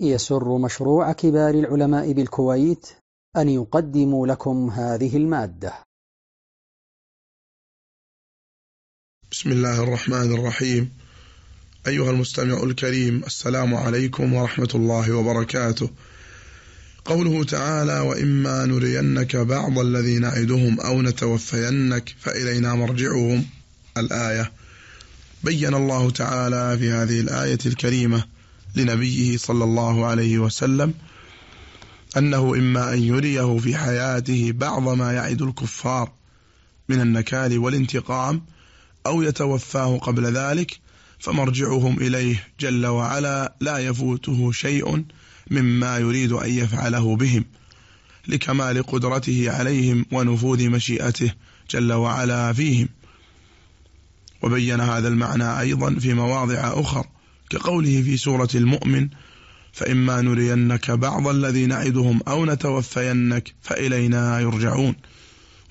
يسر مشروع كبار العلماء بالكويت أن يقدم لكم هذه المادة. بسم الله الرحمن الرحيم. أيها المستمع الكريم السلام عليكم ورحمة الله وبركاته. قوله تعالى وإما نرينك بعض الذي نعدهم أو نتوفينك فإلينا مرجعهم. الآية. بين الله تعالى في هذه الآية الكريمة لنبيه صلى الله عليه وسلم أنه إما أن يريه في حياته بعض ما يعد الكفار من النكال والانتقام أو يتوفاه قبل ذلك فمرجعهم إليه جل وعلا لا يفوته شيء مما يريد أن يفعله بهم لكمال قدرته عليهم ونفوذ مشيئته جل وعلا فيهم وبين هذا المعنى أيضا في مواضع أخر كقوله في سورة المؤمن فإما نرينك بعض الذي نعدهم أو نتوفينك فإلينا يرجعون.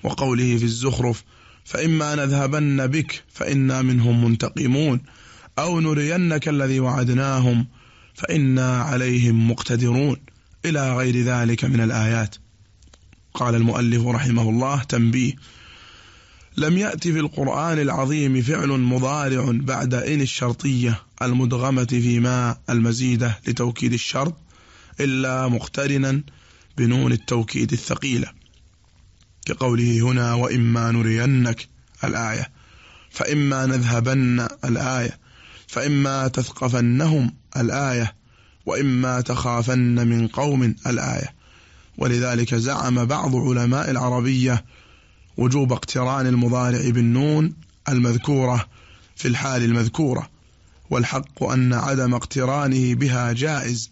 وقوله في الزخرف فإما نذهبن بك فإنا منهم منتقمون. أو نرينك الذي وعدناهم فإنا عليهم مقتدرون. إلى غير ذلك من الآيات. قال المؤلف رحمه الله تنبيه لم يأتي في القرآن العظيم فعل مضارع بعد إن الشرطية المدغمة في ما المزيدة لتوكيد الشرط إلا مقترنا بنون التوكيد الثقيلة. كقوله هنا وإما نرينك الآية فإما نذهبن الآية فإما تثقفنهم الآية وإما تخافن من قوم الآية. ولذلك زعم بعض علماء العربية وجوب اقتران المضارع بالنون المذكورة في الحال المذكورة والحق أن عدم اقترانه بها جائز.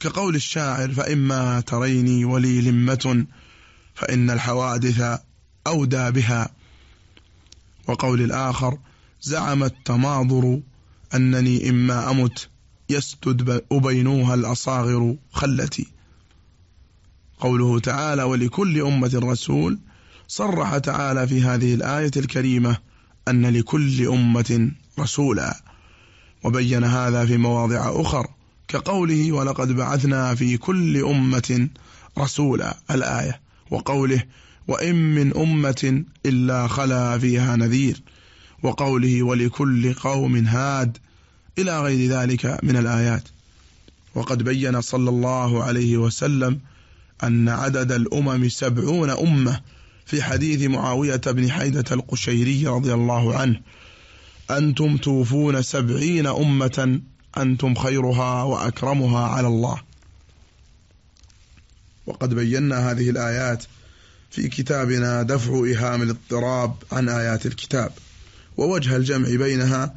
كقول الشاعر فإما تريني ولي لمة فإن الحوادث أودى بها. وقول الآخر زعم التماضر أنني إما أمت يسدد أبينوها الأصاغر خلتي. قوله تعالى ولكل أمة رسول صرح تعالى في هذه الآية الكريمة أن لكل أمة رسولا وبين هذا في مواضع أخر كقوله ولقد بعثنا في كل أمة رسولا الآية وقوله وإن من أمة إلا خلا فيها نذير وقوله ولكل قوم هاد إلى غير ذلك من الآيات. وقد بين صلى الله عليه وسلم أن عدد الأمم سبعون أمة في حديث معاوية بن حيدة القشيري رضي الله عنه. أنتم توفون سبعين أمة أنتم خيرها وأكرمها على الله. وقد بينا هذه الآيات في كتابنا دفع إهام الاضطراب عن آيات الكتاب ووجه الجمع بينها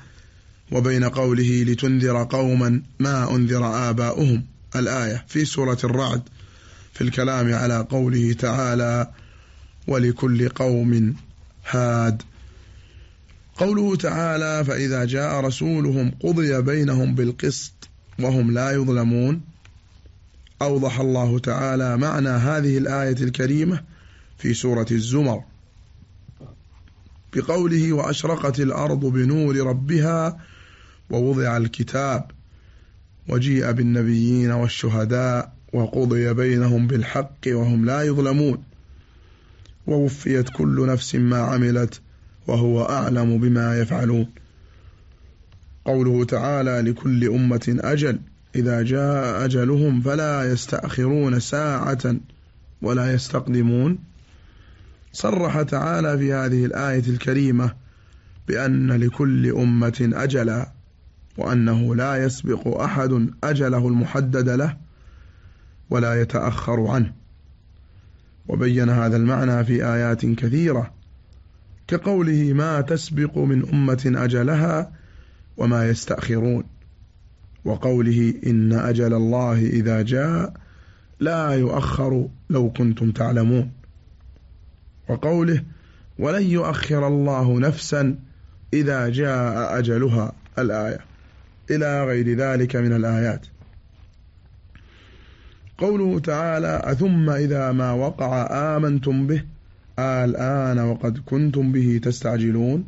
وبين قوله لتنذر قوما ما أنذر آباؤهم. الآية في سورة الرعد في الكلام على قوله تعالى ولكل قوم هاد. قوله تعالى فإذا جاء رسولهم قضي بينهم بالقسط وهم لا يظلمون. أوضح الله تعالى معنى هذه الآية الكريمة في سورة الزمر. بقوله وأشرقت الأرض بنور ربها ووضع الكتاب وجيء بالنبيين والشهداء وقضي بينهم بالحق وهم لا يظلمون. ووفيت كل نفس ما عملت وهو أعلم بما يفعلون. قوله تعالى لكل أمة أجل إذا جاء أجلهم فلا يستأخرون ساعة ولا يستقدمون. صرح تعالى في هذه الآية الكريمة بأن لكل أمة أجلا وأنه لا يسبق أحد أجله المحدد له ولا يتأخر عنه. وبين هذا المعنى في آيات كثيرة كقوله ما تسبق من أمة أجلها وما يستأخرون وقوله إن أجل الله إذا جاء لا يؤخر لو كنتم تعلمون وقوله ولن يؤخر الله نفسا إذا جاء أجلها الآية إلى غير ذلك من الآيات. قوله تعالى أثم إذا ما وقع آمنتم به الآن وقد كنتم به تستعجلون.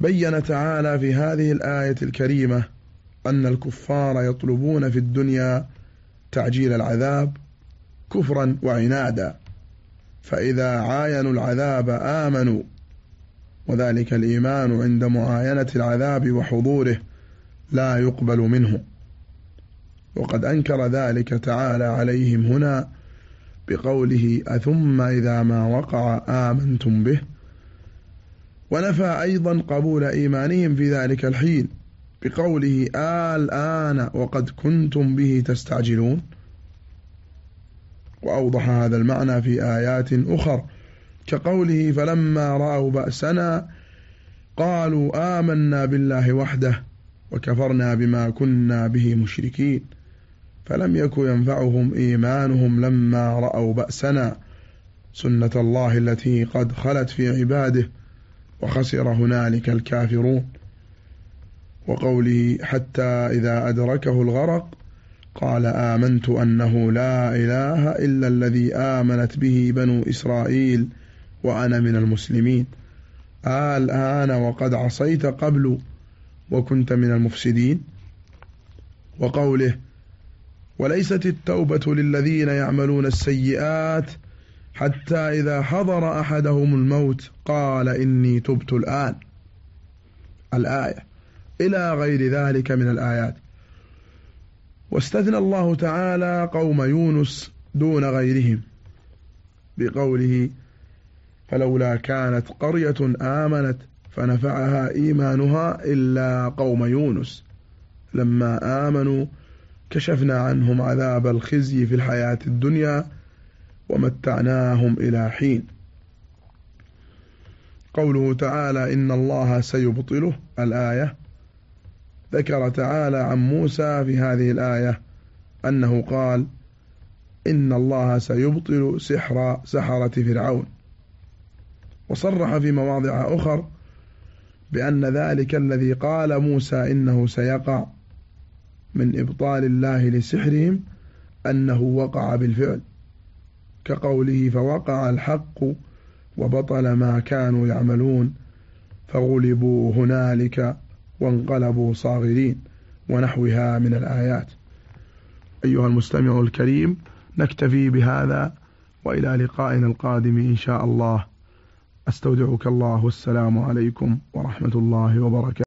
بين تعالى في هذه الآية الكريمة أن الكفار يطلبون في الدنيا تعجيل العذاب كفرا وعنادا فإذا عاينوا العذاب آمنوا وذلك الإيمان عند معاينة العذاب وحضوره لا يقبل منه. وقد أنكر ذلك تعالى عليهم هنا بقوله أثم إذا ما وقع آمنتم به. ونفى أيضا قبول إيمانهم في ذلك الحين بقوله الآن وقد كنتم به تستعجلون. وأوضح هذا المعنى في آيات أخر كقوله فلما رأوا بأسنا قالوا آمنا بالله وحده وكفرنا بما كنا به مشركين. فلم يك ينفعهم إيمانهم لما رأوا بأسنا سنة الله التي قد خلت في عباده وخسر هنالك الكافرون. وقوله حتى إذا أدركه الغرق قال آمنت أنه لا إله إلا الذي آمنت به بنو إسرائيل وأنا من المسلمين. الآن وقد عصيت قبل وكنت من المفسدين. وقوله وليست التوبة للذين يعملون السيئات حتى إذا حضر أحدهم الموت قال إني تبت الآن. الآية. إلى غير ذلك من الآيات. واستثنى الله تعالى قوم يونس دون غيرهم. بقوله فلولا كانت قرية آمنت فنفعها إيمانها إلا قوم يونس. لما آمنوا كشفنا عنهم عذاب الخزي في الحياة الدنيا ومتعناهم إلى حين. قوله تعالى إن الله سيبطله الآية. ذكر تعالى عن موسى في هذه الآية أنه قال إن الله سيبطل سحر سحرة فرعون. وصرح في مواضع أخر بأن ذلك الذي قال موسى إنه سيقع. من إبطال الله لسحرهم أنه وقع بالفعل كقوله فوقع الحق وبطل ما كانوا يعملون فغلبوا هنالك وانقلبوا صاغرين ونحوها من الآيات. أيها المستمع الكريم نكتفي بهذا وإلى لقائنا القادم إن شاء الله. أستودعك الله والسلام عليكم ورحمة الله وبركاته.